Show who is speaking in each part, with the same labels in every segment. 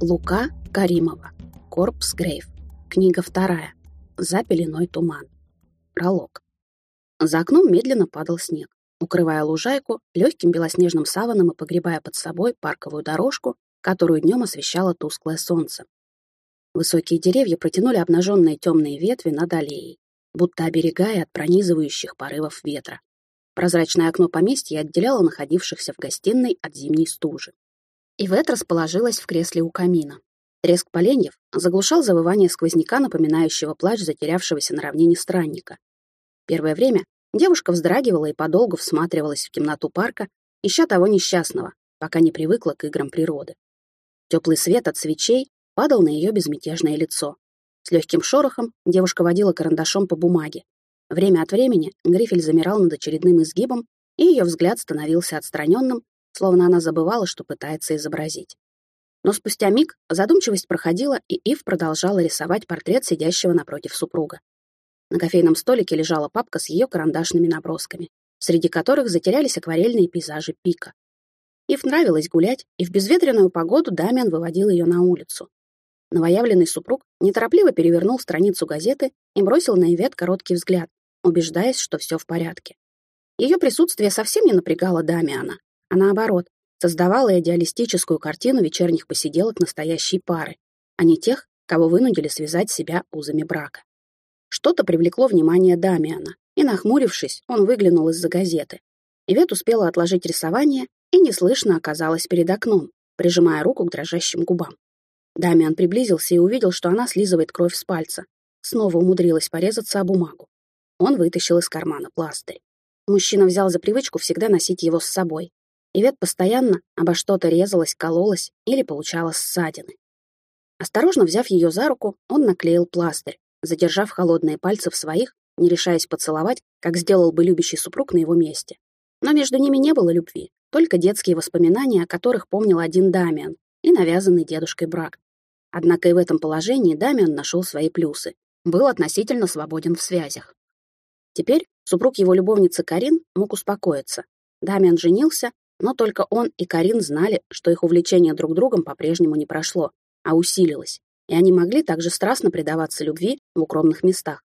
Speaker 1: Лука Каримова. Корпс Грейв. Книга вторая. За пеленой туман. Пролог. За окном медленно падал снег, укрывая лужайку легким белоснежным саваном и погребая под собой парковую дорожку, которую днем освещало тусклое солнце. Высокие деревья протянули обнаженные темные ветви над аллеей, будто оберегая от пронизывающих порывов ветра. Прозрачное окно поместья отделяло находившихся в гостиной от зимней стужи. Ивет расположилась в кресле у камина. Треск поленьев заглушал завывание сквозняка, напоминающего плач затерявшегося на равнине странника. Первое время девушка вздрагивала и подолгу всматривалась в темноту парка, ища того несчастного, пока не привыкла к играм природы. Теплый свет от свечей падал на ее безмятежное лицо. С легким шорохом девушка водила карандашом по бумаге. Время от времени Грифель замирал над очередным изгибом, и ее взгляд становился отстраненным, словно она забывала, что пытается изобразить. Но спустя миг задумчивость проходила, и Ив продолжала рисовать портрет сидящего напротив супруга. На кофейном столике лежала папка с ее карандашными набросками, среди которых затерялись акварельные пейзажи пика. Ив нравилось гулять, и в безветренную погоду Дамиан выводил ее на улицу. Новоявленный супруг неторопливо перевернул страницу газеты и бросил на Ивет короткий взгляд, убеждаясь, что все в порядке. Ее присутствие совсем не напрягало Дамиана, а наоборот, создавала идеалистическую картину вечерних посиделок настоящей пары, а не тех, кого вынудили связать себя узами брака. Что-то привлекло внимание Дамиана, и, нахмурившись, он выглянул из-за газеты. Ивет успела отложить рисование и неслышно оказалась перед окном, прижимая руку к дрожащим губам. Дамиан приблизился и увидел, что она слизывает кровь с пальца. Снова умудрилась порезаться о бумагу. Он вытащил из кармана пластырь. Мужчина взял за привычку всегда носить его с собой, Ивет постоянно обо что-то резалась, кололась или получала ссадины. Осторожно взяв ее за руку, он наклеил пластырь, задержав холодные пальцы в своих, не решаясь поцеловать, как сделал бы любящий супруг на его месте. Но между ними не было любви, только детские воспоминания, о которых помнил один Дамиан и навязанный дедушкой брак. Однако и в этом положении Дамиан нашел свои плюсы, был относительно свободен в связях. Теперь супруг его любовницы Карин мог успокоиться. Дамиан женился но только он и Карин знали, что их увлечение друг другом по-прежнему не прошло, а усилилось, и они могли также страстно предаваться любви в укромных местах.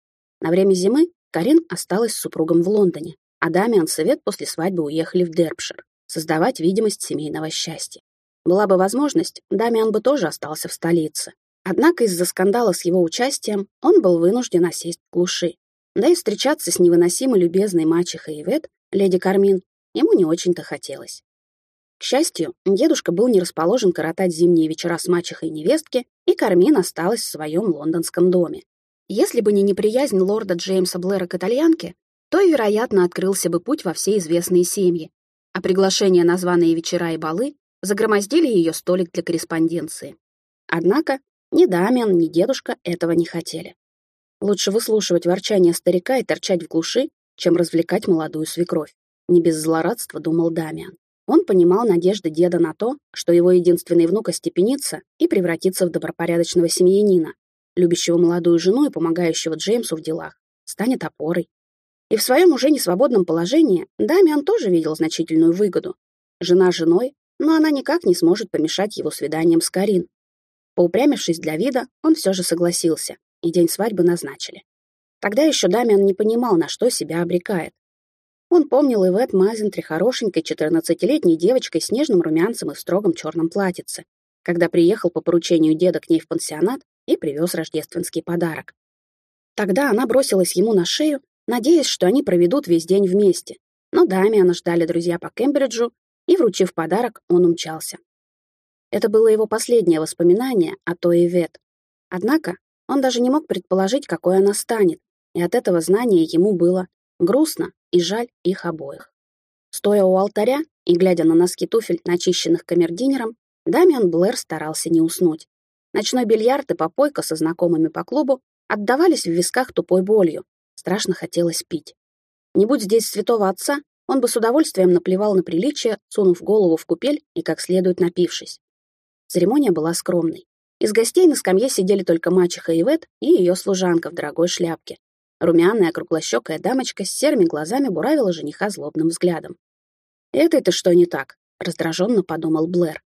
Speaker 1: На время зимы Карин осталась с супругом в Лондоне, а Дамиан Совет после свадьбы уехали в Дербшир, создавать видимость семейного счастья. Была бы возможность, Дамиан бы тоже остался в столице. Однако из-за скандала с его участием он был вынужден осесть в глуши. Да и встречаться с невыносимо любезной мачехой Ивет, леди Кармин, ему не очень-то хотелось. К счастью, дедушка был не расположен коротать зимние вечера с мачехой невестки, и Кармин осталась в своем лондонском доме. Если бы не неприязнь лорда Джеймса Блэра к итальянке, то, вероятно, открылся бы путь во все известные семьи, а приглашения на званые вечера и балы загромоздили ее столик для корреспонденции. Однако ни Дамиан, ни дедушка этого не хотели. Лучше выслушивать ворчание старика и торчать в глуши, чем развлекать молодую свекровь. Не без злорадства думал Дамиан. Он понимал надежды деда на то, что его единственный внук остепенится и превратится в добропорядочного семьянина, любящего молодую жену и помогающего Джеймсу в делах, станет опорой. И в своем уже несвободном положении Дамиан тоже видел значительную выгоду. Жена женой, но она никак не сможет помешать его свиданиям с Карин. Поупрямившись для вида, он все же согласился, и день свадьбы назначили. Тогда еще Дамиан не понимал, на что себя обрекает. Он помнил Ивет Мазентри хорошенькой 14-летней девочкой с нежным румянцем и в строгом черном платьице, когда приехал по поручению деда к ней в пансионат и привез рождественский подарок. Тогда она бросилась ему на шею, надеясь, что они проведут весь день вместе. Но Дамиана ждали друзья по Кембриджу, и, вручив подарок, он умчался. Это было его последнее воспоминание о той Ивет. Однако он даже не мог предположить, какой она станет, и от этого знания ему было грустно и жаль их обоих. Стоя у алтаря и глядя на носки туфель, начищенных камердинером, Дамиан Блэр старался не уснуть. Ночной бильярд и попойка со знакомыми по клубу отдавались в висках тупой болью. Страшно хотелось пить. Не будь здесь святого отца, он бы с удовольствием наплевал на приличие, сунув голову в купель и как следует напившись. Церемония была скромной. Из гостей на скамье сидели только мачеха Ивет и ее служанка в дорогой шляпке, Румяная, круглощекая дамочка с серыми глазами буравила жениха злобным взглядом. «Это-то что не так?» — раздраженно подумал Блэр.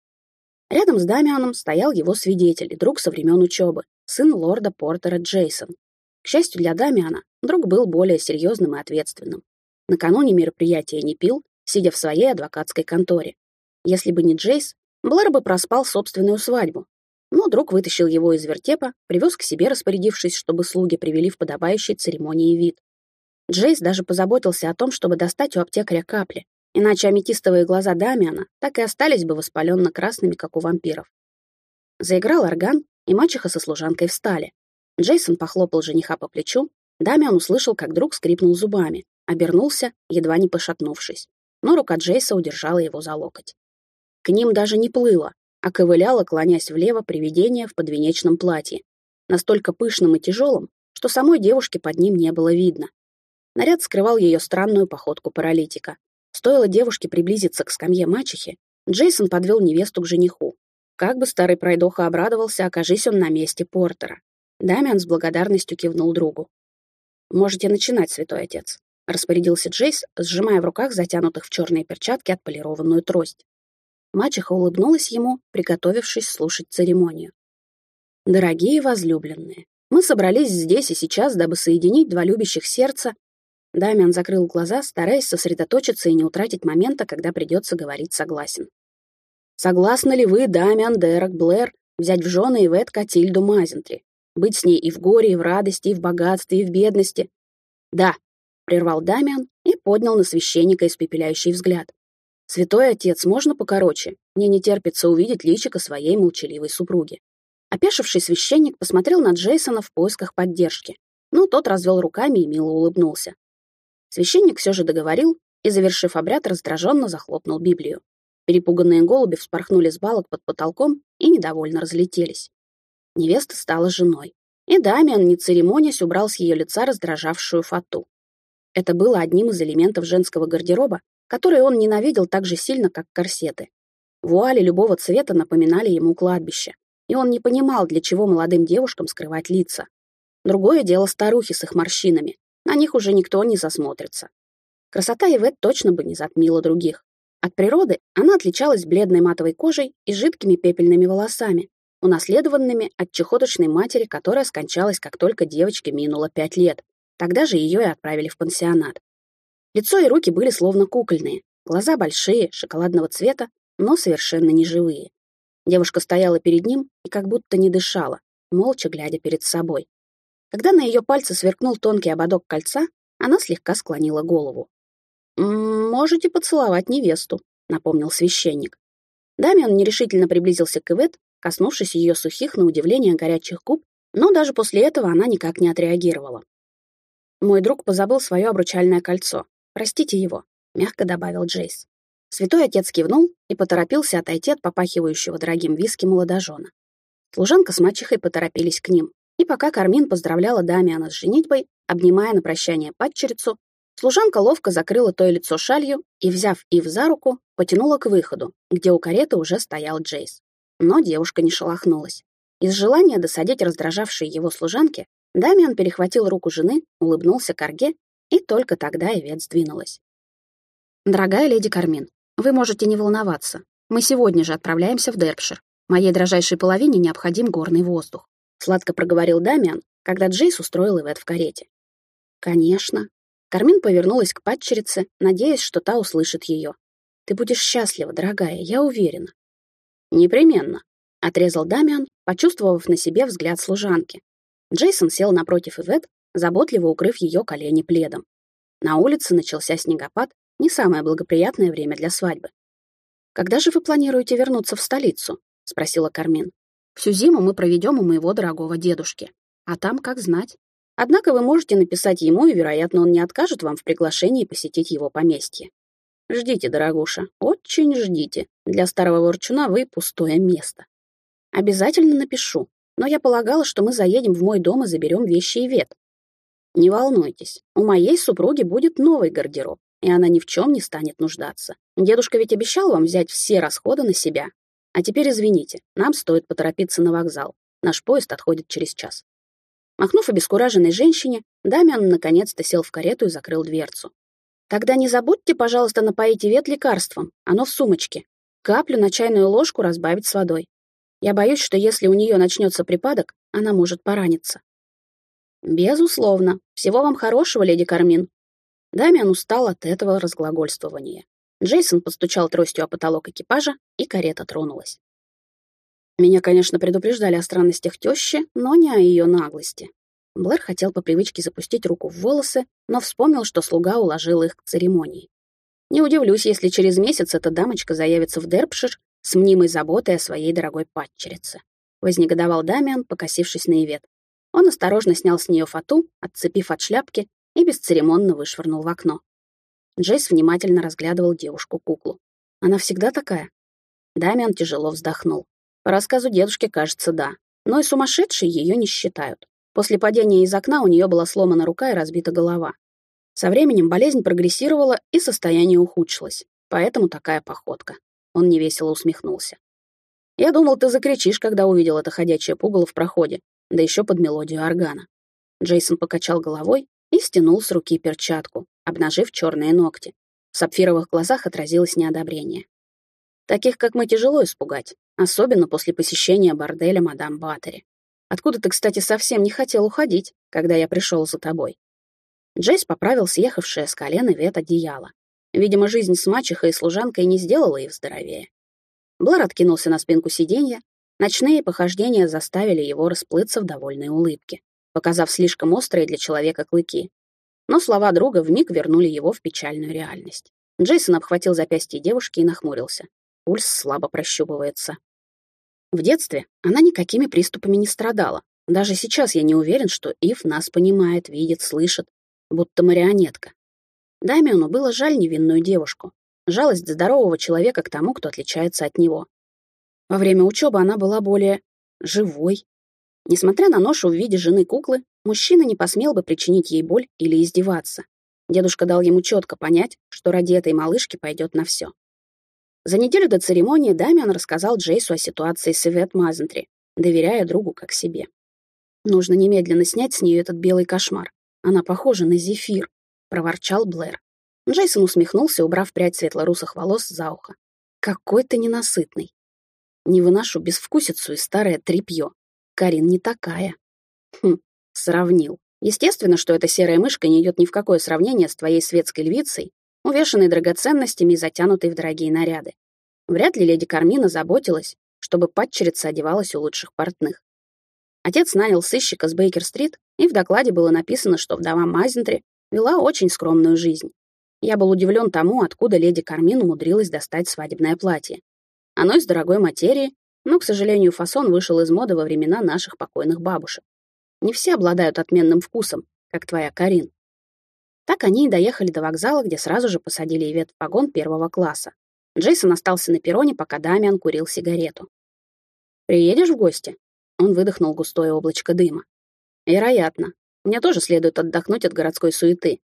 Speaker 1: Рядом с Дамианом стоял его свидетель и друг со времен учебы, сын лорда Портера Джейсон. К счастью для Дамиана, друг был более серьезным и ответственным. Накануне мероприятия не пил, сидя в своей адвокатской конторе. Если бы не Джейс, Блэр бы проспал собственную свадьбу. Но друг вытащил его из вертепа, привез к себе, распорядившись, чтобы слуги привели в подобающей церемонии вид. Джейс даже позаботился о том, чтобы достать у аптекаря капли, иначе аметистовые глаза Дамиана так и остались бы воспаленно-красными, как у вампиров. Заиграл орган, и мачеха со служанкой встали. Джейсон похлопал жениха по плечу, Дамиан услышал, как друг скрипнул зубами, обернулся, едва не пошатнувшись, но рука Джейса удержала его за локоть. К ним даже не плыло, а ковыляла, клонясь влево, привидение в подвенечном платье, настолько пышным и тяжелым, что самой девушки под ним не было видно. Наряд скрывал ее странную походку паралитика. Стоило девушке приблизиться к скамье мачехи, Джейсон подвел невесту к жениху. Как бы старый пройдоха обрадовался, окажись он на месте Портера. Дамиан с благодарностью кивнул другу. «Можете начинать, святой отец», — распорядился Джейс, сжимая в руках затянутых в черные перчатки отполированную трость. Мачеха улыбнулась ему, приготовившись слушать церемонию. «Дорогие возлюбленные, мы собрались здесь и сейчас, дабы соединить два любящих сердца Дамиан закрыл глаза, стараясь сосредоточиться и не утратить момента, когда придется говорить согласен. «Согласны ли вы, Дамиан Дерек Блэр, взять в жены Ивет Катильду Мазентри? Быть с ней и в горе, и в радости, и в богатстве, и в бедности?» «Да», — прервал Дамиан и поднял на священника испепеляющий взгляд. «Святой отец, можно покороче? Мне не терпится увидеть личико своей молчаливой супруги». Опешивший священник посмотрел на Джейсона в поисках поддержки, но тот развел руками и мило улыбнулся. Священник все же договорил и, завершив обряд, раздраженно захлопнул Библию. Перепуганные голуби вспорхнули с балок под потолком и недовольно разлетелись. Невеста стала женой. И Дамиан, не церемонясь, убрал с ее лица раздражавшую фату. Это было одним из элементов женского гардероба, которые он ненавидел так же сильно, как корсеты. Вуали любого цвета напоминали ему кладбище, и он не понимал, для чего молодым девушкам скрывать лица. Другое дело старухи с их морщинами, на них уже никто не засмотрится. Красота Ивет точно бы не затмила других. От природы она отличалась бледной матовой кожей и жидкими пепельными волосами, унаследованными от чехоточной матери, которая скончалась, как только девочке минуло пять лет. Тогда же ее и отправили в пансионат. Лицо и руки были словно кукольные, глаза большие, шоколадного цвета, но совершенно неживые. Девушка стояла перед ним и как будто не дышала, молча глядя перед собой. Когда на ее пальце сверкнул тонкий ободок кольца, она слегка склонила голову. «Можете поцеловать невесту», — напомнил священник. Дамиан нерешительно приблизился к Ивет, коснувшись ее сухих, на удивление, горячих губ, но даже после этого она никак не отреагировала. «Мой друг позабыл свое обручальное кольцо. Простите его», — мягко добавил Джейс. Святой отец кивнул и поторопился отойти от попахивающего дорогим виски молодожена. Служанка с мачехой поторопились к ним. И пока Кармин поздравляла Дамиана с женитьбой, обнимая на прощание падчерицу, служанка ловко закрыла то лицо шалью и, взяв Ив за руку, потянула к выходу, где у кареты уже стоял Джейс. Но девушка не шелохнулась. Из желания досадить раздражавшей его служанке, Дамиан перехватил руку жены, улыбнулся Карге, и только тогда Ивет сдвинулась. «Дорогая леди Кармин, вы можете не волноваться. Мы сегодня же отправляемся в Дерпшир. Моей дрожайшей половине необходим горный воздух сладко проговорил Дамиан, когда Джейс устроил Ивет в карете. Конечно. Кармин повернулась к падчерице, надеясь, что та услышит ее. Ты будешь счастлива, дорогая, я уверена. Непременно, отрезал Дамиан, почувствовав на себе взгляд служанки. Джейсон сел напротив Ивет, заботливо укрыв ее колени пледом. На улице начался снегопад, не самое благоприятное время для свадьбы. «Когда же вы планируете вернуться в столицу?» — спросила Кармин. Всю зиму мы проведем у моего дорогого дедушки. А там как знать. Однако вы можете написать ему, и, вероятно, он не откажет вам в приглашении посетить его поместье. Ждите, дорогуша, очень ждите. Для старого ворчуна вы пустое место. Обязательно напишу, но я полагала, что мы заедем в мой дом и заберем вещи и вет. Не волнуйтесь, у моей супруги будет новый гардероб, и она ни в чем не станет нуждаться. Дедушка ведь обещал вам взять все расходы на себя, а теперь извините, нам стоит поторопиться на вокзал. Наш поезд отходит через час. Махнув обескураженной женщине, Дамиан наконец-то сел в карету и закрыл дверцу. «Тогда не забудьте, пожалуйста, напоить Ивет лекарством. Оно в сумочке». Каплю на чайную ложку разбавить с водой. Я боюсь, что если у нее начнется припадок, она может пораниться. Безусловно. Всего вам хорошего, леди Кармин. Дамиан устал от этого разглагольствования. Джейсон постучал тростью о потолок экипажа, и карета тронулась. Меня, конечно, предупреждали о странностях тещи, но не о ее наглости. Блэр хотел по привычке запустить руку в волосы, но вспомнил, что слуга уложил их к церемонии. Не удивлюсь, если через месяц эта дамочка заявится в Дерпшир с мнимой заботой о своей дорогой падчерице. Вознегодовал Дамиан, покосившись на Ивет. Он осторожно снял с нее фату, отцепив от шляпки, и бесцеремонно вышвырнул в окно. Джейс внимательно разглядывал девушку-куклу. Она всегда такая? Дамиан тяжело вздохнул. По рассказу дедушки, кажется, да. Но и сумасшедшие ее не считают. После падения из окна у нее была сломана рука и разбита голова. Со временем болезнь прогрессировала и состояние ухудшилось. Поэтому такая походка. Он невесело усмехнулся. «Я думал, ты закричишь, когда увидел это ходячее пугало в проходе, да еще под мелодию органа». Джейсон покачал головой и стянул с руки перчатку, обнажив черные ногти. В сапфировых глазах отразилось неодобрение. «Таких, как мы, тяжело испугать, особенно после посещения борделя мадам Баттери. Откуда ты, кстати, совсем не хотел уходить, когда я пришел за тобой?» Джейс поправил съехавшее с колена вет одеяла. Видимо, жизнь с мачехой и служанкой не сделала их здоровее. Блэр откинулся на спинку сиденья. Ночные похождения заставили его расплыться в довольной улыбке, показав слишком острые для человека клыки. Но слова друга вмиг вернули его в печальную реальность. Джейсон обхватил запястье девушки и нахмурился. Пульс слабо прощупывается. В детстве она никакими приступами не страдала. Даже сейчас я не уверен, что Ив нас понимает, видит, слышит, будто марионетка. Дамиану было жаль невинную девушку, жалость здорового человека к тому, кто отличается от него. Во время учебы она была более живой. Несмотря на ношу в виде жены куклы, мужчина не посмел бы причинить ей боль или издеваться. Дедушка дал ему четко понять, что ради этой малышки пойдет на все. За неделю до церемонии Дамиан рассказал Джейсу о ситуации с Ивет Мазентри, доверяя другу как себе. Нужно немедленно снять с нее этот белый кошмар. Она похожа на зефир проворчал Блэр. Джейсон усмехнулся, убрав прядь светло-русых волос за ухо. «Какой ты ненасытный!» «Не выношу безвкусицу и старое тряпье. Карин не такая». «Хм, сравнил. Естественно, что эта серая мышка не идет ни в какое сравнение с твоей светской львицей, увешанной драгоценностями и затянутой в дорогие наряды. Вряд ли леди Кармина заботилась, чтобы падчерица одевалась у лучших портных. Отец нанял сыщика с Бейкер-стрит, и в докладе было написано, что вдова Мазентри вела очень скромную жизнь. Я был удивлен тому, откуда леди Кармин умудрилась достать свадебное платье. Оно из дорогой материи, но, к сожалению, фасон вышел из моды во времена наших покойных бабушек. Не все обладают отменным вкусом, как твоя Карин. Так они и доехали до вокзала, где сразу же посадили Ивет в вагон первого класса. Джейсон остался на перроне, пока Дамиан курил сигарету. «Приедешь в гости?» Он выдохнул густое облачко дыма. «Вероятно. Мне тоже следует отдохнуть от городской суеты.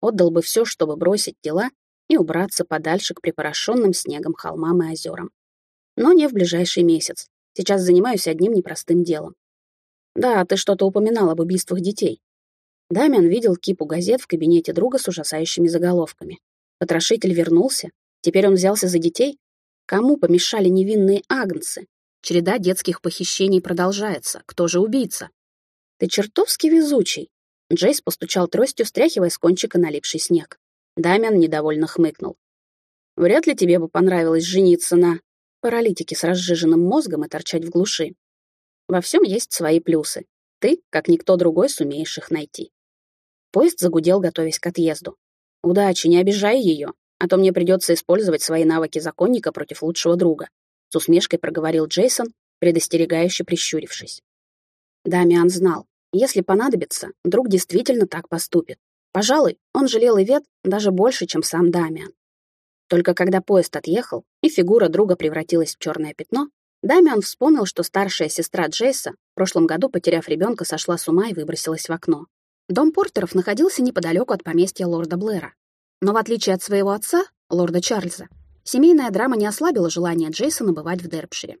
Speaker 1: Отдал бы все, чтобы бросить дела и убраться подальше к припорошенным снегом холмам и озерам. Но не в ближайший месяц. Сейчас занимаюсь одним непростым делом. Да, ты что-то упоминал об убийствах детей. Дамиан видел кипу газет в кабинете друга с ужасающими заголовками. Потрошитель вернулся. Теперь он взялся за детей. Кому помешали невинные агнцы? Череда детских похищений продолжается. Кто же убийца? «Ты чертовски везучий!» Джейс постучал тростью, стряхивая с кончика налипший снег. Дамиан недовольно хмыкнул. «Вряд ли тебе бы понравилось жениться на паралитике с разжиженным мозгом и торчать в глуши. Во всем есть свои плюсы. Ты, как никто другой, сумеешь их найти». Поезд загудел, готовясь к отъезду. «Удачи, не обижай ее, а то мне придется использовать свои навыки законника против лучшего друга», с усмешкой проговорил Джейсон, предостерегающе прищурившись. Дамиан знал, если понадобится, друг действительно так поступит. Пожалуй, он жалел Ивет даже больше, чем сам Дамиан. Только когда поезд отъехал, и фигура друга превратилась в черное пятно, Дамиан вспомнил, что старшая сестра Джейса в прошлом году, потеряв ребенка, сошла с ума и выбросилась в окно. Дом Портеров находился неподалеку от поместья лорда Блэра. Но в отличие от своего отца, лорда Чарльза, семейная драма не ослабила желание Джейсона бывать в Дерпшире.